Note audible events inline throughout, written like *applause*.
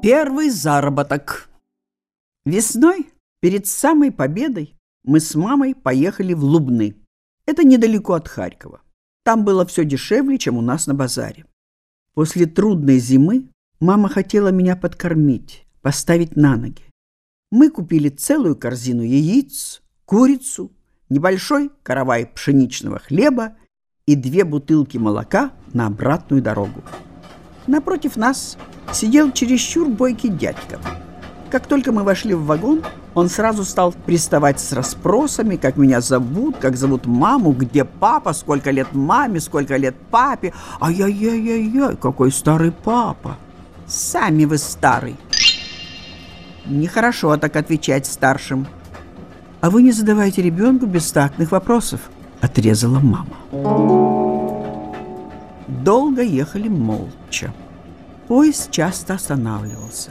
Первый заработок. Весной, перед самой победой, мы с мамой поехали в Лубны. Это недалеко от Харькова. Там было все дешевле, чем у нас на базаре. После трудной зимы мама хотела меня подкормить, поставить на ноги. Мы купили целую корзину яиц, курицу, небольшой каравай пшеничного хлеба и две бутылки молока на обратную дорогу. Напротив нас сидел чересчур бойкий дядька. Как только мы вошли в вагон, он сразу стал приставать с расспросами, как меня зовут, как зовут маму, где папа, сколько лет маме, сколько лет папе. Ай-яй-яй-яй, какой старый папа. Сами вы старый. Нехорошо так отвечать старшим. А вы не задавайте ребенку бестактных вопросов, отрезала мама. Долго ехали молча. Поезд часто останавливался.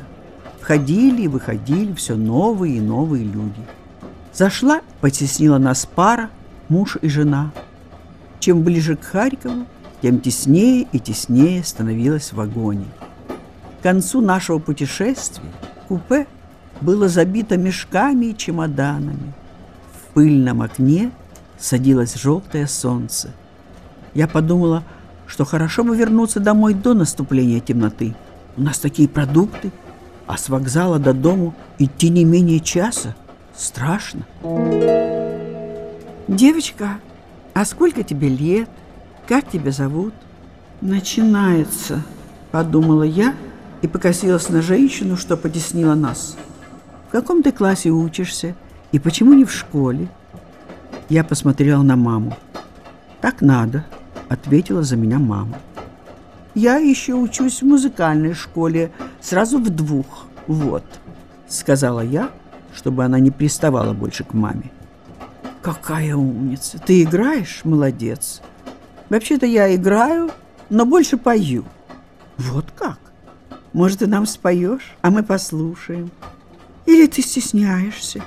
Входили и выходили все новые и новые люди. Зашла, потеснила нас пара, муж и жена. Чем ближе к Харькову, тем теснее и теснее становилось в вагоне. К концу нашего путешествия купе было забито мешками и чемоданами. В пыльном окне садилось желтое солнце. Я подумала, что хорошо бы вернуться домой до наступления темноты. У нас такие продукты, а с вокзала до дому идти не менее часа. Страшно. Девочка, а сколько тебе лет? Как тебя зовут? Начинается, подумала я и покосилась на женщину, что потеснила нас. В каком ты классе учишься и почему не в школе? Я посмотрела на маму. Так надо, ответила за меня мама. Я еще учусь в музыкальной школе, сразу в двух, вот, сказала я, чтобы она не приставала больше к маме. Какая умница! Ты играешь? Молодец. Вообще-то я играю, но больше пою. Вот как? Может, ты нам споешь, а мы послушаем? Или ты стесняешься?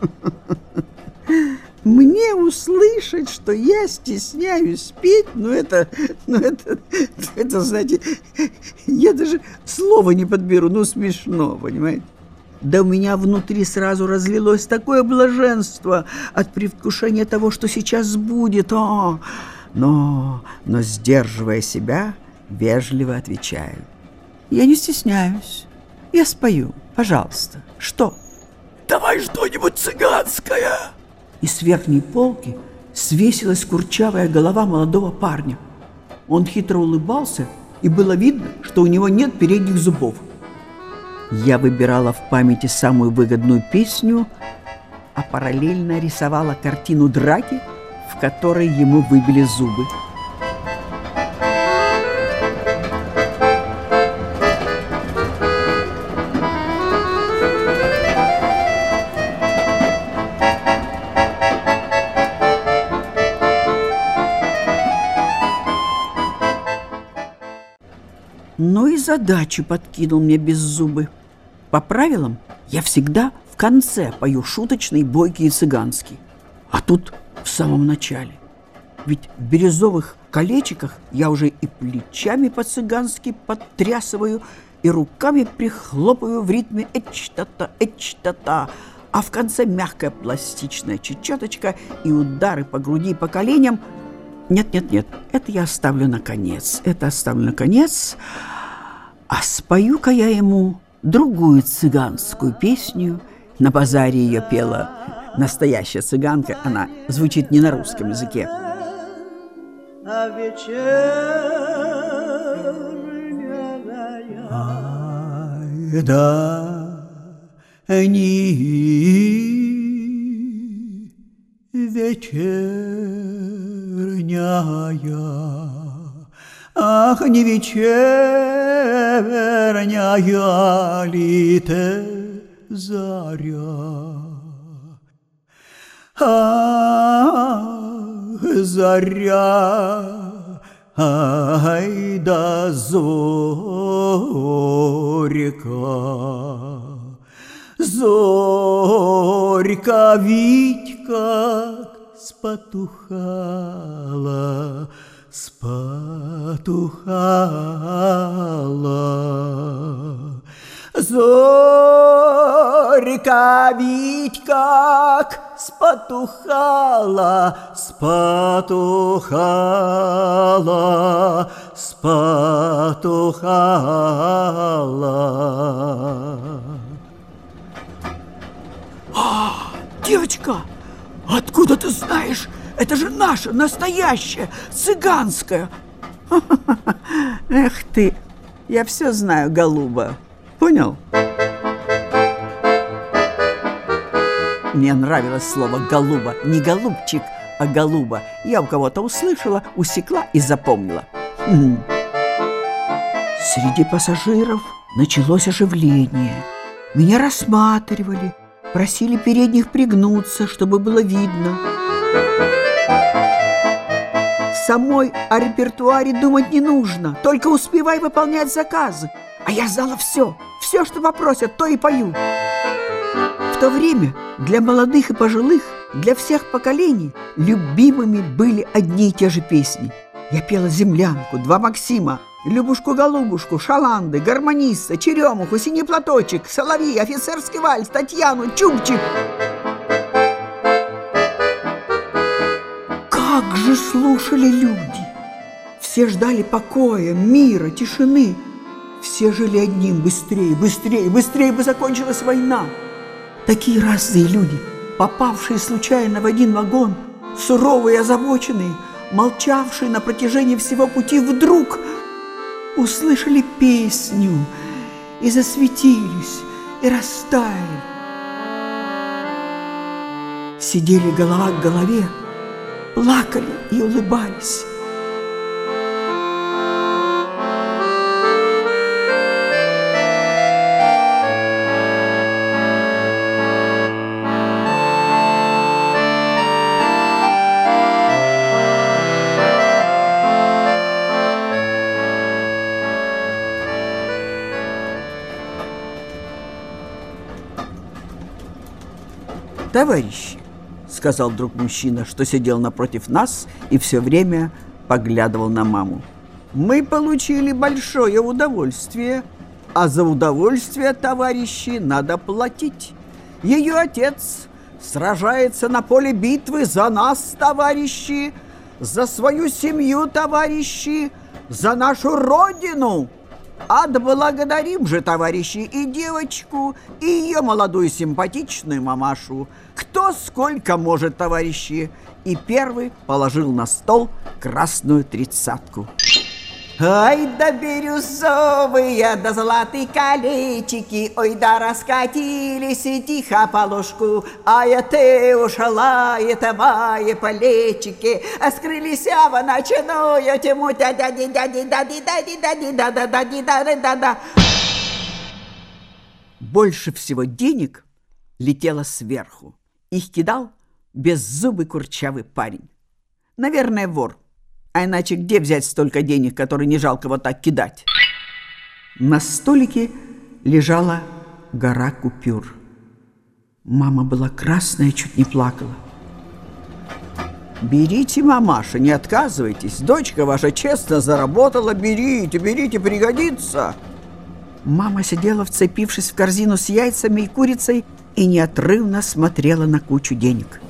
*laughs* Мне услышать, что я стесняюсь петь, ну это, ну это, это, знаете, я даже слова не подберу, ну смешно, понимаете? Да у меня внутри сразу разлилось такое блаженство от предвкушения того, что сейчас будет. О! Но, но, сдерживая себя, вежливо отвечаю. Я не стесняюсь. Я спою. Пожалуйста. Что? Давай что-нибудь цыганское и с верхней полки свесилась курчавая голова молодого парня. Он хитро улыбался, и было видно, что у него нет передних зубов. Я выбирала в памяти самую выгодную песню, а параллельно рисовала картину драки, в которой ему выбили зубы. Но и задачу подкинул мне без зубы. По правилам, я всегда в конце пою шуточный, бойкий и цыганский. А тут в самом начале. Ведь в бирюзовых колечиках я уже и плечами по-цыгански подтрясываю, и руками прихлопаю в ритме эч-та-та, эч-та-та, а в конце мягкая пластичная чечеточка и удары по груди и по коленям. Нет-нет-нет, это я оставлю на конец. Это оставлю на конец. А спою-ка я ему другую цыганскую песню. На базаре ее пела настоящая цыганка. Она звучит не на русском языке. А да, они вечерняя Ах, не вечерняя ли ты заря? Ах, заря, ай да зорька, Зорька ведь как спотухала, спотухала. Зорька ведь как спотухала, спотухала, спотухала. Девочка, откуда ты знаешь? Это же наша, настоящая, цыганская. Эх ты, я все знаю, голуба. Понял? Мне нравилось слово «голуба». Не «голубчик», а «голуба». Я у кого-то услышала, усекла и запомнила. М. Среди пассажиров началось оживление. Меня рассматривали, просили передних пригнуться, чтобы было видно. Самой о репертуаре думать не нужно, только успевай выполнять заказы. А я знала все, все, что попросят, то и пою. В то время для молодых и пожилых, для всех поколений любимыми были одни и те же песни. Я пела «Землянку», «Два Максима», «Любушку-голубушку», «Шаланды», «Гармониста», «Черемуху», «Синий платочек», «Соловьи», «Офицерский вальс», «Татьяну», «Чубчик». Как же слушали люди! Все ждали покоя, мира, тишины. Все жили одним быстрее, быстрее, быстрее бы закончилась война. Такие разные люди, попавшие случайно в один вагон, суровые озабоченные, молчавшие на протяжении всего пути, вдруг услышали песню и засветились, и растаяли. Сидели голова к голове, плакали и улыбались. Товарищи, сказал вдруг мужчина, что сидел напротив нас и все время поглядывал на маму. Мы получили большое удовольствие, а за удовольствие, товарищи, надо платить. Ее отец сражается на поле битвы за нас, товарищи, за свою семью, товарищи, за нашу родину. Отблагодарим же, товарищи, и девочку, и ее молодую симпатичную мамашу. Кто сколько может, товарищи. И первый положил на стол красную тридцатку. Ай да бирюзовые, да золотые колечики, Ой да раскатились и тихо по ложку, А это ушла, это мои плечики, А скрылись в ночную тьму, да да да да да да да да да да да да да да да Больше всего денег летело сверху. Их кидал беззубый курчавый парень. Наверное, вор. А иначе где взять столько денег, которые не жалко вот так кидать? На столике лежала гора купюр. Мама была красная, чуть не плакала. Берите, мамаша, не отказывайтесь. Дочка ваша честно заработала. Берите, берите, пригодится. Мама сидела, вцепившись в корзину с яйцами и курицей, и неотрывно смотрела на кучу денег.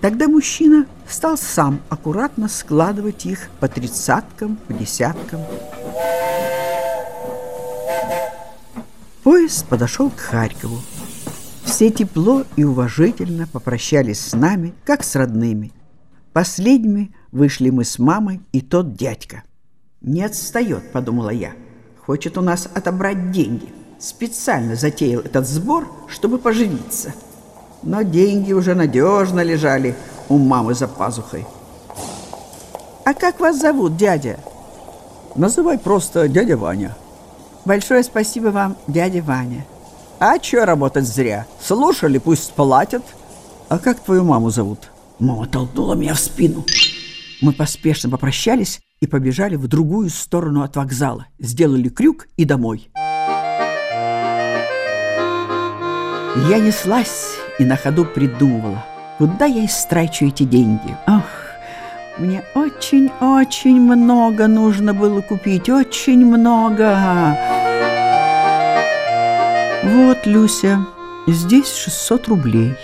Тогда мужчина стал сам аккуратно складывать их по тридцаткам, по десяткам. Поезд подошел к Харькову. Все тепло и уважительно попрощались с нами, как с родными. Последними вышли мы с мамой и тот дядька. «Не отстает», — подумала я. «Хочет у нас отобрать деньги. Специально затеял этот сбор, чтобы поживиться» но деньги уже надежно лежали у мамы за пазухой. «А как вас зовут, дядя?» «Называй просто дядя Ваня». «Большое спасибо вам, дядя Ваня». «А чё работать зря? Слушали, пусть платят». «А как твою маму зовут?» Мама толкнула меня в спину. Мы поспешно попрощались и побежали в другую сторону от вокзала, сделали крюк и домой. Я неслась и на ходу придумывала, куда я истрачу эти деньги. Ах, мне очень-очень много нужно было купить, очень много. Вот, Люся, здесь 600 рублей.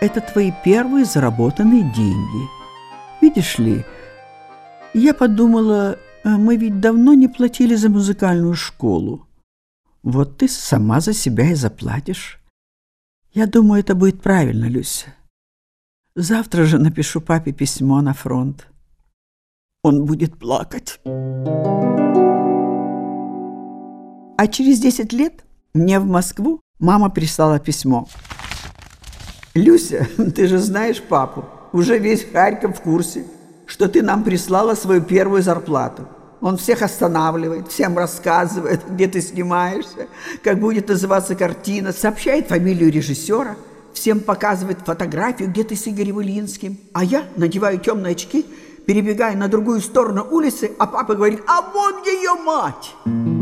Это твои первые заработанные деньги. Видишь ли, я подумала, э, мы ведь давно не платили за музыкальную школу. Вот ты сама за себя и заплатишь. Я думаю, это будет правильно, Люся. Завтра же напишу папе письмо на фронт. Он будет плакать. А через 10 лет мне в Москву мама прислала письмо. «Люся, *laughs* ты же знаешь папу, уже весь Харьков в курсе, что ты нам прислала свою первую зарплату. Он всех останавливает, всем рассказывает, где ты снимаешься, как будет называться картина, сообщает фамилию режиссера, всем показывает фотографию, где ты с Игорем Ильинским. А я надеваю темные очки, перебегаю на другую сторону улицы, а папа говорит, а вон ее мать!»